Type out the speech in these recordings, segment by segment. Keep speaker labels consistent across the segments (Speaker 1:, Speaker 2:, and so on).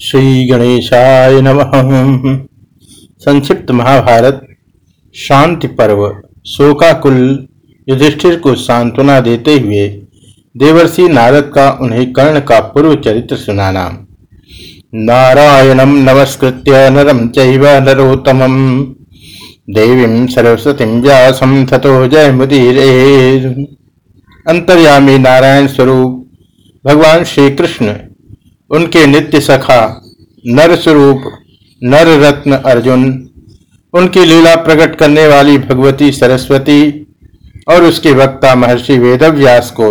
Speaker 1: श्री गणेशाय नमः। संक्षिप्त महाभारत। शांति पर्व। शोकाकुल युधिष्ठिर को सांत्वना देते हुए देवर्षि नारद का उन्हें कर्ण का पूर्व चरित्र सुनाना। नारायणम नमस्कृत्य नरम चैव नरोत्तमम। देवीं सरस्वती व्यासम ततो जय मुदीरे अंतर्यामी नारायण स्वरूप भगवान श्री कृष्ण उनके नित्य सखा नर स्वरूप नर रत्न अर्जुन, उनकी लीला प्रकट करने वाली भगवती सरस्वती और उसके वक्ता महर्षि वेदव्यास को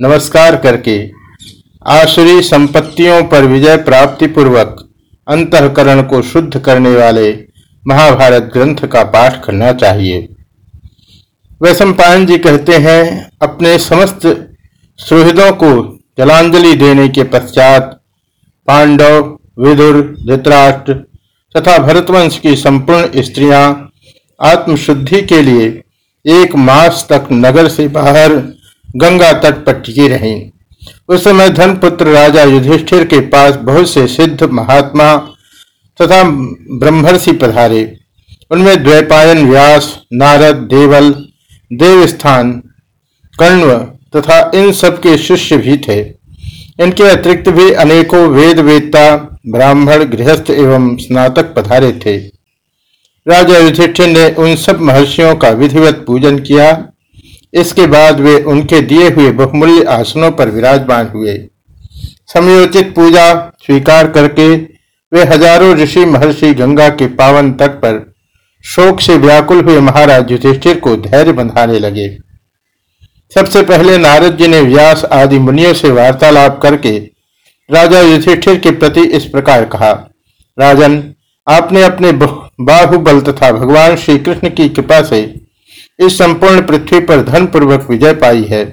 Speaker 1: नमस्कार करके आसुरी संपत्तियों पर विजय प्राप्ति पूर्वक अंतकरण को शुद्ध करने वाले महाभारत ग्रंथ का पाठ करना चाहिए। वैशंपायन जी कहते हैं, अपने समस्त सुहृदों को जलांजलि देने के पश्चात पांडव, विदुर, धृतराष्ट्र तथा भरतवंश की संपूर्ण स्त्रियाँ आत्मशुद्धि के लिए एक मास तक नगर से बाहर गंगा तट पर टिकी रहीं। उस समय धनपुत्र राजा युधिष्ठिर के पास बहुत से सिद्ध महात्मा तथा ब्रह्मर्षि पधारे। उनमें द्वैपायन व्यास, नारद, देवल, देवस्थान कण्व तथा इन सब के शिष्य भी थे। इनके अतिरिक्त भी अनेकों वेद वेदता ब्राह्मण गृहस्थ एवं स्नातक पधारे थे। राजा युधिष्ठिर ने उन सब महर्षियों का विधिवत पूजन किया। इसके बाद वे उनके दिए हुए बहुमूल्य आसनों पर विराजमान हुए। समयोचित पूजा स्वीकार करके वे हज़ारों ऋषि महर्षि गंगा के पावन तट पर शोक से व्याकुल हुए महाराज युधिष्ठिर को धैर्य बंधाने लगे। सबसे पहले नारद जी ने व्यास आदि मुनियों से वार्तालाप करके राजा युधिष्ठिर के प्रति इस प्रकार कहा, राजन, आपने अपने बाहुबल तथा भगवान श्री कृष्ण की कृपा से इस संपूर्ण पृथ्वी पर धन पूर्वक विजय पाई है।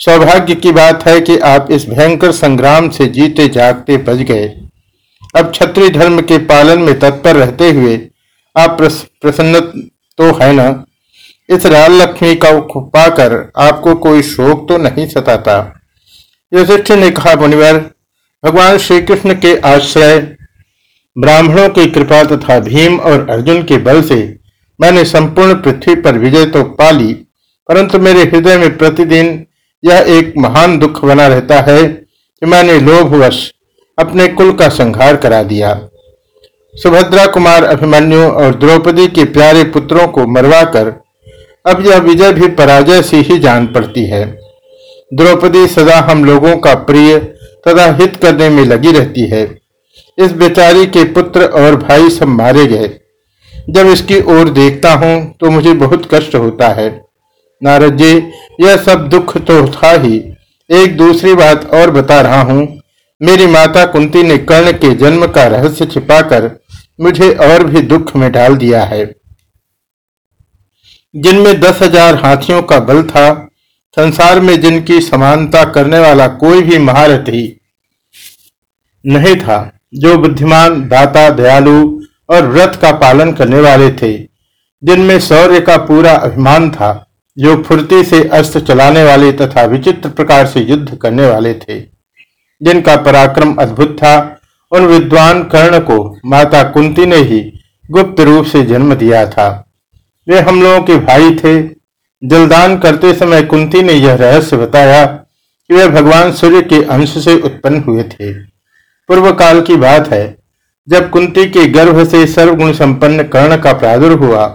Speaker 1: सौभाग्य की बात है कि आप इस भयंकर संग्राम से जीते जागते बच गए। अब क्षत्रिय धर्म के पालन में तत्पर रहते हुए आप प्रसन्न तो है ना? इस राल लक्ष्मी का पाकर आपको कोई शोक तो नहीं सताता। युधिष्ठिर ने कहा, मुनिवर, भगवान श्री कृष्ण के आश्रय, ब्राह्मणों की कृपा तथा भीम और अर्जुन के बल से मैंने संपूर्ण पृथ्वी पर विजय तो पा ली, परंतु मेरे हृदय में प्रतिदिन यह एक महान दुख बना रहता है कि मैंने लोभवश अपने कुल का संहार करा दिया। सुभद्रा कुमार अभिमन्यु और द्रौपदी के प्यारे पुत्रों को मरवाकर अब यह विजय भी पराजय से ही जान पड़ती है। द्रौपदी सदा हम लोगों का प्रिय तथा हित करने में लगी रहती है। इस बेचारी के पुत्र और भाई सब मारे गए। जब इसकी ओर देखता हूँ तो मुझे बहुत कष्ट होता है। नारद जी, यह सब दुख तो था ही। एक दूसरी बात और बता रहा हूँ। मेरी माता कुंती ने कर्ण के जन्म का रहस्य छिपाकर मुझे और भी दुख में डाल दिया है। जिनमें दस हज़ार हाथियों का बल था, संसार में जिनकी समानता करने वाला कोई भी महारथी नहीं था, जो बुद्धिमान, दाता, दयालु और व्रत का पालन करने वाले थे, जिनमें शौर्य का पूरा अभिमान था, जो फुर्ती से अस्त्र चलाने वाले तथा विचित्र प्रकार से युद्ध करने वाले थे। जिनका पराक्रम अद्भुत था उन विद्वान कर्ण को माता कुंती ने ही गुप्त रूप से जन्म दिया था। वे हम लोगों के भाई थे। जलदान करते समय कुंती ने यह रहस्य बताया कि वे भगवान सूर्य के अंश से उत्पन्न हुए थे। पूर्व काल की बात है, जब कुंती के गर्भ से सर्वगुण संपन्न कर्ण का प्रादुर्भ हुआ,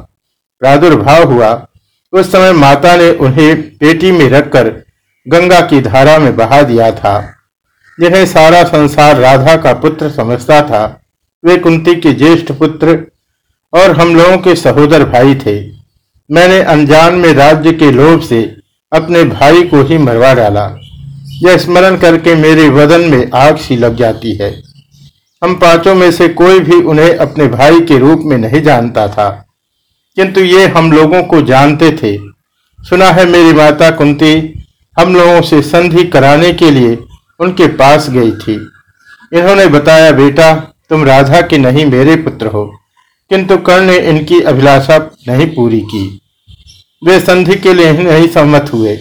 Speaker 1: प्रादुर्भाव हुआ, उस समय माता ने उन्हें पेटी में रखकर गंगा की धारा में बहा दिया था। जिन्हें सारा संसार राधा का पुत्र समझता था, वे कुंती के ज्येष्ठ पुत्र और हम लोगों के सहोदर भाई थे। मैंने अनजान में राज्य के लोभ से अपने भाई को ही मरवा डाला। यह स्मरण करके मेरे वदन में आग सी लग जाती है। हम पाँचों में से कोई भी उन्हें अपने भाई के रूप में नहीं जानता था। किंतु ये हम लोगों को जानते थे। सुना है मेरी माता कुंती, हम लोगों से संधि कराने के लिए उनके पास गई थी। इन्होंने बताया, बेटा, तुम राधा के नहीं, मेरे पुत्र हो। किंतु कर्ण ने इनकी अभिलाषा नहीं पूरी की। वे संधि के लिए नहीं सहमत हुए।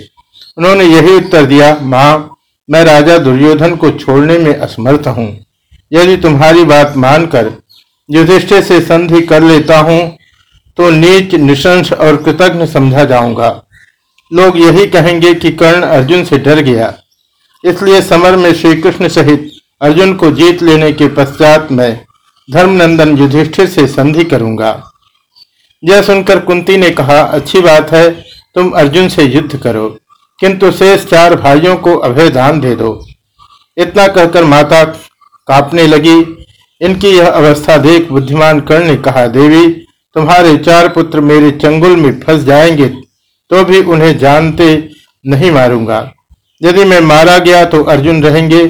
Speaker 1: उन्होंने यही उत्तर दिया, माँ, मैं राजा दुर्योधन को छोड़ने में असमर्थ हूँ। यदि तुम्हारी बात मानकर युधिष्ठिर से संधि कर लेता हूँ तो नीच, निशंस और कृतज्ञ समझा जाऊँगा। लोग यही कहेंगे कि कर्ण अर्जुन से डर गया। इसलिए समर में श्री कृष्ण सहित अर्जुन को जीत लेने के पश्चात मैं धर्मनंदन युधिष्ठिर से संधि करूँगा। यह सुनकर कुंती ने कहा, अच्छी बात है, तुम अर्जुन से युद्ध करो, किंतु शेष चार भाइयों को अभय दान दे दो। इतना कहकर माता कांपने लगी। इनकी यह अवस्था देख बुद्धिमान कर्ण ने कहा, देवी, तुम्हारे चार पुत्र मेरे चंगुल में फंस जाएँगे तो भी उन्हें जानते नहीं मारूँगा। यदि मैं मारा गया तो अर्जुन रहेंगे,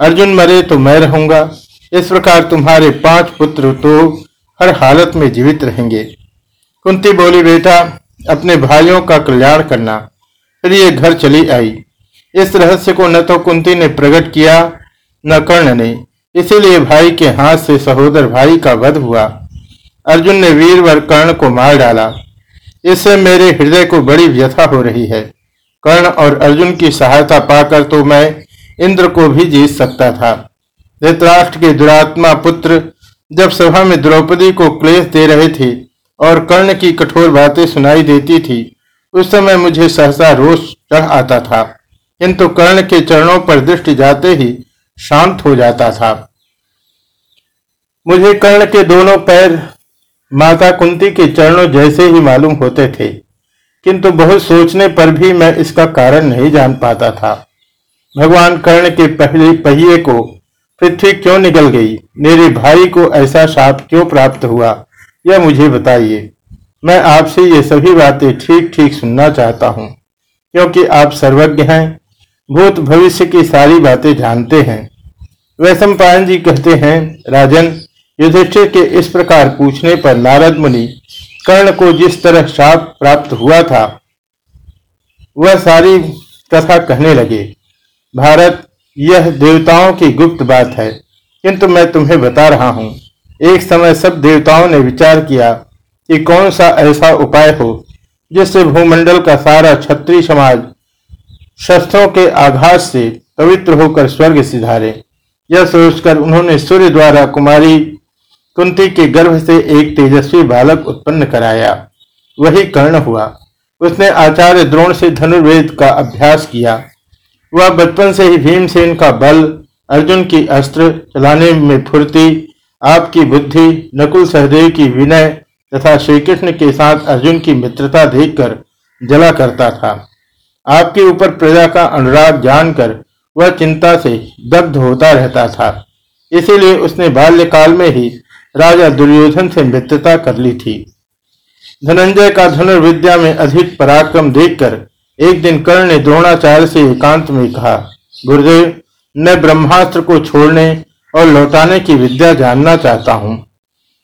Speaker 1: अर्जुन मरे तो मैं रहूँगा। इस प्रकार तुम्हारे पाँच पुत्र तो हर हालत में जीवित रहेंगे। कुंती बोली, बेटा, अपने भाइयों का कल्याण करना। फिर ये घर चली आई। इस रहस्य को न तो कुंती ने प्रकट किया, न कर्ण ने। इसीलिए भाई के हाथ से सहोदर भाई का वध हुआ। अर्जुन ने वीरवर कर्ण को मार डाला। इससे मेरे हृदय को बड़ी व्यथा हो रही है। कर्ण और अर्जुन की सहायता पाकर तो मैं इंद्र को भी जीत सकता था। धृतराष्ट्र के दुरात्मा पुत्र जब सभा में द्रौपदी को क्लेश दे रहे थे और कर्ण की कठोर बातें सुनाई देती थी, उस समय मुझे सहसा रोष चढ़ आता था। किंतु कर्ण के चरणों पर दृष्टि जाते ही शांत हो जाता था। मुझे कर्ण के दोनों पैर माता कुंती के चरणों जैसे ही मालूम होते थे, किंतु बहुत सोचने पर भी मैं इसका कारण नहीं जान पाता था। भगवान कर्ण के पहले पहिए को पृथ्वी क्यों निकल गई? मेरे भाई को ऐसा शाप क्यों प्राप्त हुआ? यह मुझे बताइए। मैं आपसे ये सभी बातें ठीक ठीक सुनना चाहता हूँ, क्योंकि आप सर्वज्ञ हैं, भूत भविष्य की सारी बातें जानते हैं। वैश्व पायन जी कहते हैं, राजन, युधिष्ठिर के इस प्रकार पूछने पर नारद मुनि कर्ण को जिस तरह शाप प्राप्त हुआ था, वह सारी कथा कहने लगे, भारत यह देवताओं की गुप्त बात है, किंतु मैं तुम्हें बता रहा हूँ, एक समय सब देवताओं ने विचार किया कि कौन सा ऐसा उपाय हो, जिससे भूमंडल का सारा क्षत्रिय समाज शस्त्रों के आघात से पवित्र होकर स्वर्ग सिधारे। यह सोचकर उन्होंने सूर्य द्वारा कुमारी कुंती के गर्भ से एक तेजस्वी बालक उत्पन्न कराया। वही कर्ण हुआ। उसने आचार्य द्रोण से धनुर्वेद का अभ्यास किया। वह बचपन से ही भीमसेन का बल अर्जुन की अस्त्र चलाने में फुर्ती, आपकी बुद्धि, नकुल सहदेव की विनय तथा श्री कृष्ण के साथ अर्जुन की मित्रता देखकर जला करता था। आपके ऊपर प्रजा का अनुराग जानकर वह चिंता से दग्ध होता रहता था। इसीलिए उसने बाल्यकाल में ही राजा दुर्योधन से मित्रता कर ली थी। धनंजय का धनुर्विद्या में अधिक पराक्रम देखकर एक दिन कर्ण ने द्रोणाचार्य से एकांत में कहा, गुरुदेव, मैं ब्रह्मास्त्र को छोड़ने और लौटाने की विद्या जानना चाहता हूँ।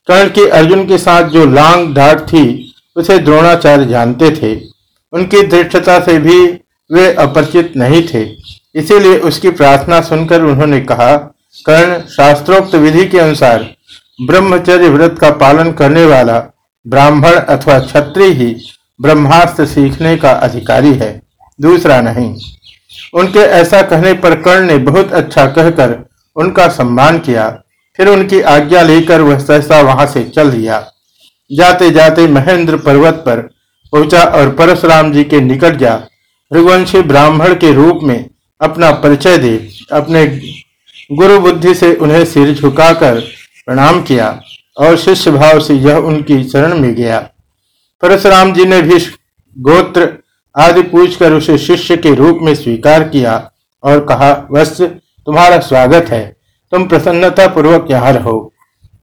Speaker 1: कर्ण की अर्जुन के साथ जो लांग डाट थी, उसे द्रोणाचार्य जानते थे। उनकी दृष्टता से भी वे अपरिचित नहीं थे। इसीलिए उसकी प्रार्थना सुनकर उन्होंने कहा, कर्ण, शास्त्रोक्त विधि के अनुसार ब्रह्मचर्य व्रत का पालन करने वाला ब्राह्मण अथवा क्षत्रिय ही ब्रह्मास्त्र सीखने का अधिकारी है, दूसरा नहीं। उनके ऐसा कहने पर कर्ण ने बहुत अच्छा कहकर उनका सम्मान किया, फिर उनकी आज्ञा लेकर वह सहसा वहाँ से चल दिया। जाते जाते महेंद्र पर्वत पर पहुँचा और परशुराम जी के निकट जा रघुवंशी ब्राह्मण के रूप में अपना परिचय दे, अपने गुरु बुद्धि से उन्हें सिर झुकाकर प्रणाम किया और शिष्य भाव से यह उनकी शरण में गया। परशुराम जी ने भी गोत्र आदि पूछकर उसे शिष्य के रूप में स्वीकार किया और कहा, वत्स, तुम्हारा स्वागत है। तुम प्रसन्नता पूर्वक यहाँ रहो।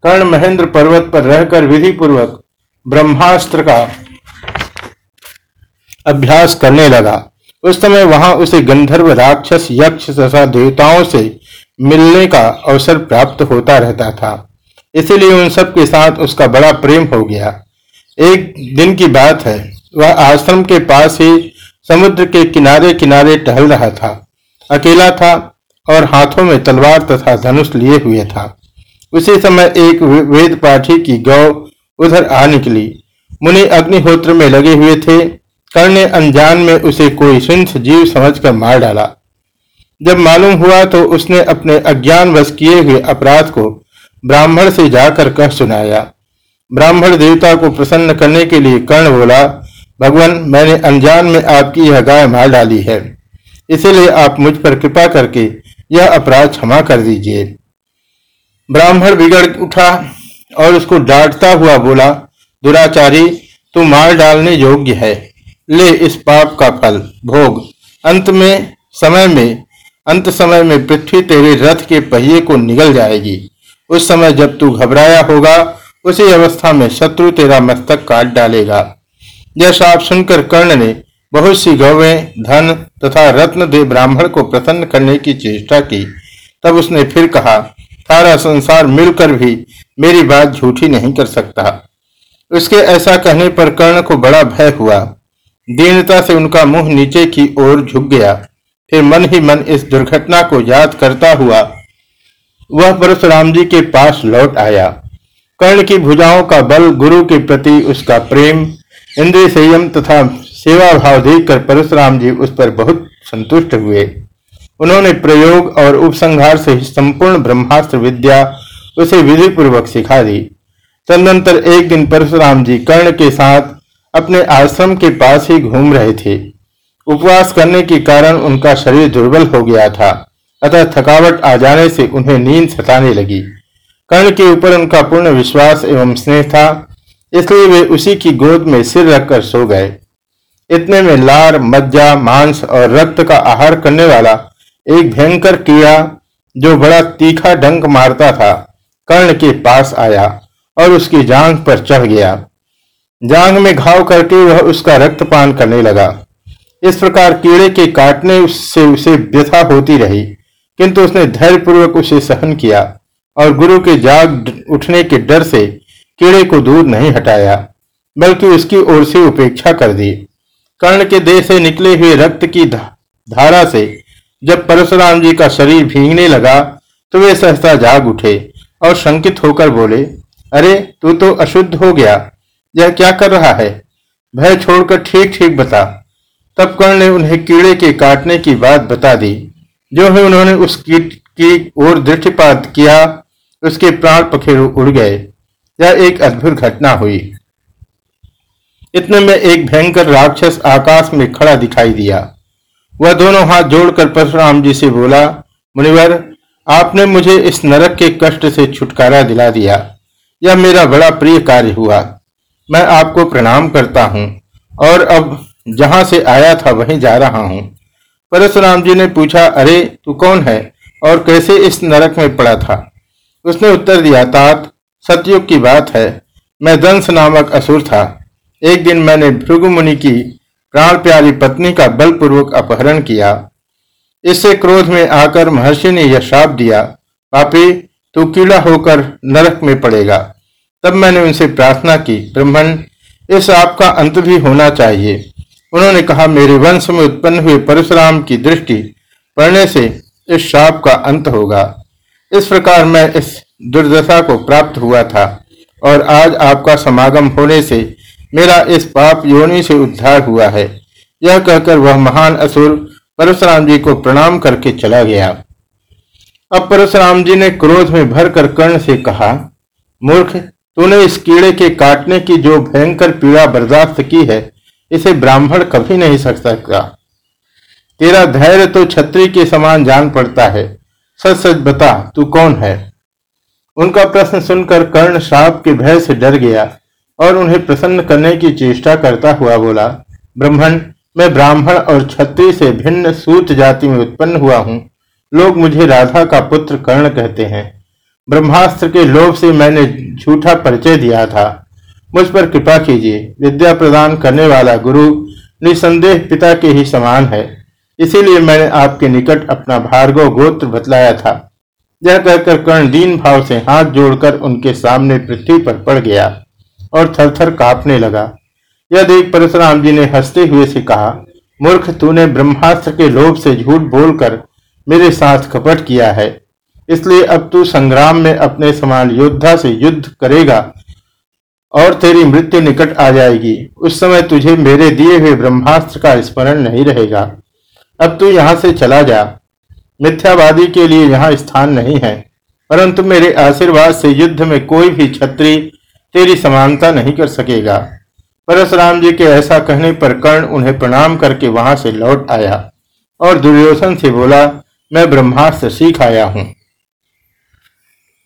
Speaker 1: कर्ण महेंद्र पर्वत पर रहकर विधि पूर्वक ब्रह्मास्त्र का अभ्यास करने लगा। उस समय वहाँ उसे गंधर्व राक्षस, यक्ष तथा देवताओं से मिलने का अवसर प्राप्त होता रहता था। इसीलिए उन सब के साथ उसका बड़ा प्रेम हो गया। एक दिन की बात है। वह आश्रम के पास ही समुद्र के किनारे किनारे टहल रहा था। अकेला था और हाथों में तलवार तथा धनुष लिए हुए था। उसी समय एक वेद पाठी की गौ उधर आ निकली। मुनि अग्निहोत्र में लगे हुए थे। कर्ण अनजान में उसे कोई सिंथ जीव समझकर मार डाला। जब मालूम हुआ तो उसने अपने अज्ञान वश किए हुए अपराध को ब्राह्मण से जाकर कह सुनाया। ब्राह्मण देवता को प्रसन्न करने के लिए कर्ण बोला, भगवान, मैंने अनजान में आपकी यह गाय मार डाली है। इसीलिए आप मुझ पर कृपा करके यह अपराध क्षमा कर दीजिए। ब्राह्मण बिगड़ उठा और उसको डांटता हुआ बोला, दुराचारी, तू मार डालने योग्य है। ले इस पाप का फल, भोग। अंत में, समय में, अंत समय में पृथ्वी तेरे रथ के पहिए को निगल जाएगी। उस समय जब तू घबराया होगा उसी अवस्था में शत्रु तेरा मस्तक काट डालेगा। यह साप सुनकर कर्ण ने बहुत सी गौवें, धन तथा रत्न दे ब्राह्मण को प्रसन्न करने की चेष्टा की। तब उसने फिर कहा, सारा संसार मिलकर भी मेरी बात झूठी नहीं कर सकता। उसके ऐसा कहने पर कर्ण को बड़ा भय हुआ। दीनता से उनका मुँह नीचे की ओर झुक गया। फिर मन ही मन इस दुर्घटना को याद करता हुआ वह परशुराम जी के पास लौट आया। कर्ण की भुजाओं का बल, गुरु के प्रति उसका प्रेम, इंद्रिय संयम तथा सेवा भाव देखकर परशुराम जी उस पर बहुत संतुष्ट हुए। उन्होंने प्रयोग और उपसंहार से संपूर्ण ब्रह्मास्त्र विद्या उसे विधि पूर्वक सिखा दी। तदनंतर एक दिन परशुराम जी कर्ण के साथ अपने आश्रम के पास ही घूम रहे थे। उपवास करने के कारण उनका शरीर दुर्बल हो गया था, अतः थकावट आ जाने से उन्हें नींद सताने लगी। कर्ण के ऊपर उनका पूर्ण विश्वास एवं स्नेह था, इसलिए वे उसी की गोद में सिर रखकर सो गए। इतने में लार, मज्जा, मांस और रक्त का आहार करने वाला एक भयंकर कीड़ा, जो बड़ा तीखा डंक मारता था, कर्ण के पास आया और उसकी जांग पर चढ़ गया। जांग में घाव करके वह उसका रक्तपान करने लगा। इस प्रकार कीड़े के काटने से उसे व्यथा होती रही, किंतु उसने धैर्यपूर्वक उसे सहन किया। और गुरु के जाग उठने के डर से कीड़े को दूर नहीं हटाया, बल्कि उसकी ओर से उपेक्षा कर दी। कर्ण के देह से निकले हुए रक्त की धारा से जब परशुराम जी का शरीर भीगने लगा तो वे सहसा जाग उठे और शंकित होकर बोले, अरे, तू तो अशुद्ध हो गया। यह क्या कर रहा है? भय छोड़कर ठीक ठीक बता। तब कर्ण ने उन्हें कीड़े के काटने की बात बता दी, जो ही उन्होंने उस कीट की ओर दृष्टिपात किया उसके प्राण पखेरु उड़ गए। यह एक अद्भुत घटना हुई। इतने में एक भयंकर राक्षस आकाश में खड़ा दिखाई दिया। वह दोनों हाथ जोड़कर परशुराम जी से बोला, मुनिवर, आपने मुझे इस नरक के कष्ट से छुटकारा दिला दिया। यह मेरा बड़ा प्रिय कार्य हुआ। मैं आपको प्रणाम करता हूँ और अब जहाँ से आया था वहीं जा रहा हूँ। परशुराम जी ने पूछा, अरे, तू कौन है और कैसे इस नरक में पड़ा था? उसने उत्तर दिया, तात, सतयुग की बात है। मैं दंश नामक असुर था। एक दिन मैंने भृगु मुनि की प्राण प्यारी पत्नी का बलपूर्वक अपहरण किया। इससे क्रोध में आकर महर्षि ने यह श्राप दिया, पापी, तू कीड़ा होकर नरक में पड़ेगा तब मैंने उनसे प्रार्थना की ब्रह्मण इस आप का अंत भी होना चाहिए उन्होंने कहा, मेरे वंश में उत्पन्न हुए परशुराम की दृष्टि पड़ने से इस श्राप का अंत होगा। इस प्रकार मैं इस दुर्दशा को प्राप्त हुआ था और आज आपका समागम होने से मेरा इस पाप योनि से उद्धार हुआ है। यह कहकर वह महान असुर परशुराम जी को प्रणाम करके चला गया। अब परशुराम जी ने क्रोध में भर कर कर्ण से कहा, मूर्ख, तूने इस कीड़े के काटने की जो भयंकर पीड़ा बर्दाश्त की है, इसे ब्राह्मण कभी नहीं सक सकता। तेरा धैर्य तो छत्री के समान जान पड़ता है सच सच बता, तू कौन है? उनका प्रश्न सुनकर कर्ण श्राप के भय से डर गया और उन्हें प्रसन्न करने की चेष्टा करता हुआ बोला, ब्रह्मण, मैं ब्राह्मण और छत्री से भिन्न सूत जाति में उत्पन्न हुआ हूँ। लोग मुझे राधा का पुत्र कर्ण कहते हैं। ब्रह्मास्त्र के लोभ से मैंने झूठा परिचय दिया था। मुझ पर कृपा कीजिए, विद्या प्रदान करने वाला गुरु निसंदेह पिता के ही समान है। इसीलिए मैंने आपके निकट अपना भार्गव गोत्र बतलाया था। यह कहकर कर्ण दीन भाव से हाथ जोड़कर उनके सामने पृथ्वी पर पड़ गया और थर थर कांपने लगा। यह देख परशुराम जी ने हँसते हुए से कहा, मूर्ख, तूने ब्रह्मास्त्र के लोभ से झूठ बोलकर मेरे साथ कपट किया है। इसलिए अब तू संग्राम में अपने समान योद्धा से युद्ध करेगा और तेरी मृत्यु निकट आ जाएगी। उस समय तुझे मेरे दिए हुए ब्रह्मास्त्र का स्मरण नहीं रहेगा। अब तू यहाँ से चला जा। मिथ्यावादी के लिए यहाँ स्थान नहीं है। परंतु मेरे आशीर्वाद से युद्ध में कोई भी छत्री तेरी समानता नहीं कर सकेगा। परशुराम जी के ऐसा कहने पर कर्ण उन्हें प्रणाम करके वहाँ से लौट आया और दुर्योधन से बोला, मैं ब्रह्मास्त्र सीख आया हूँ।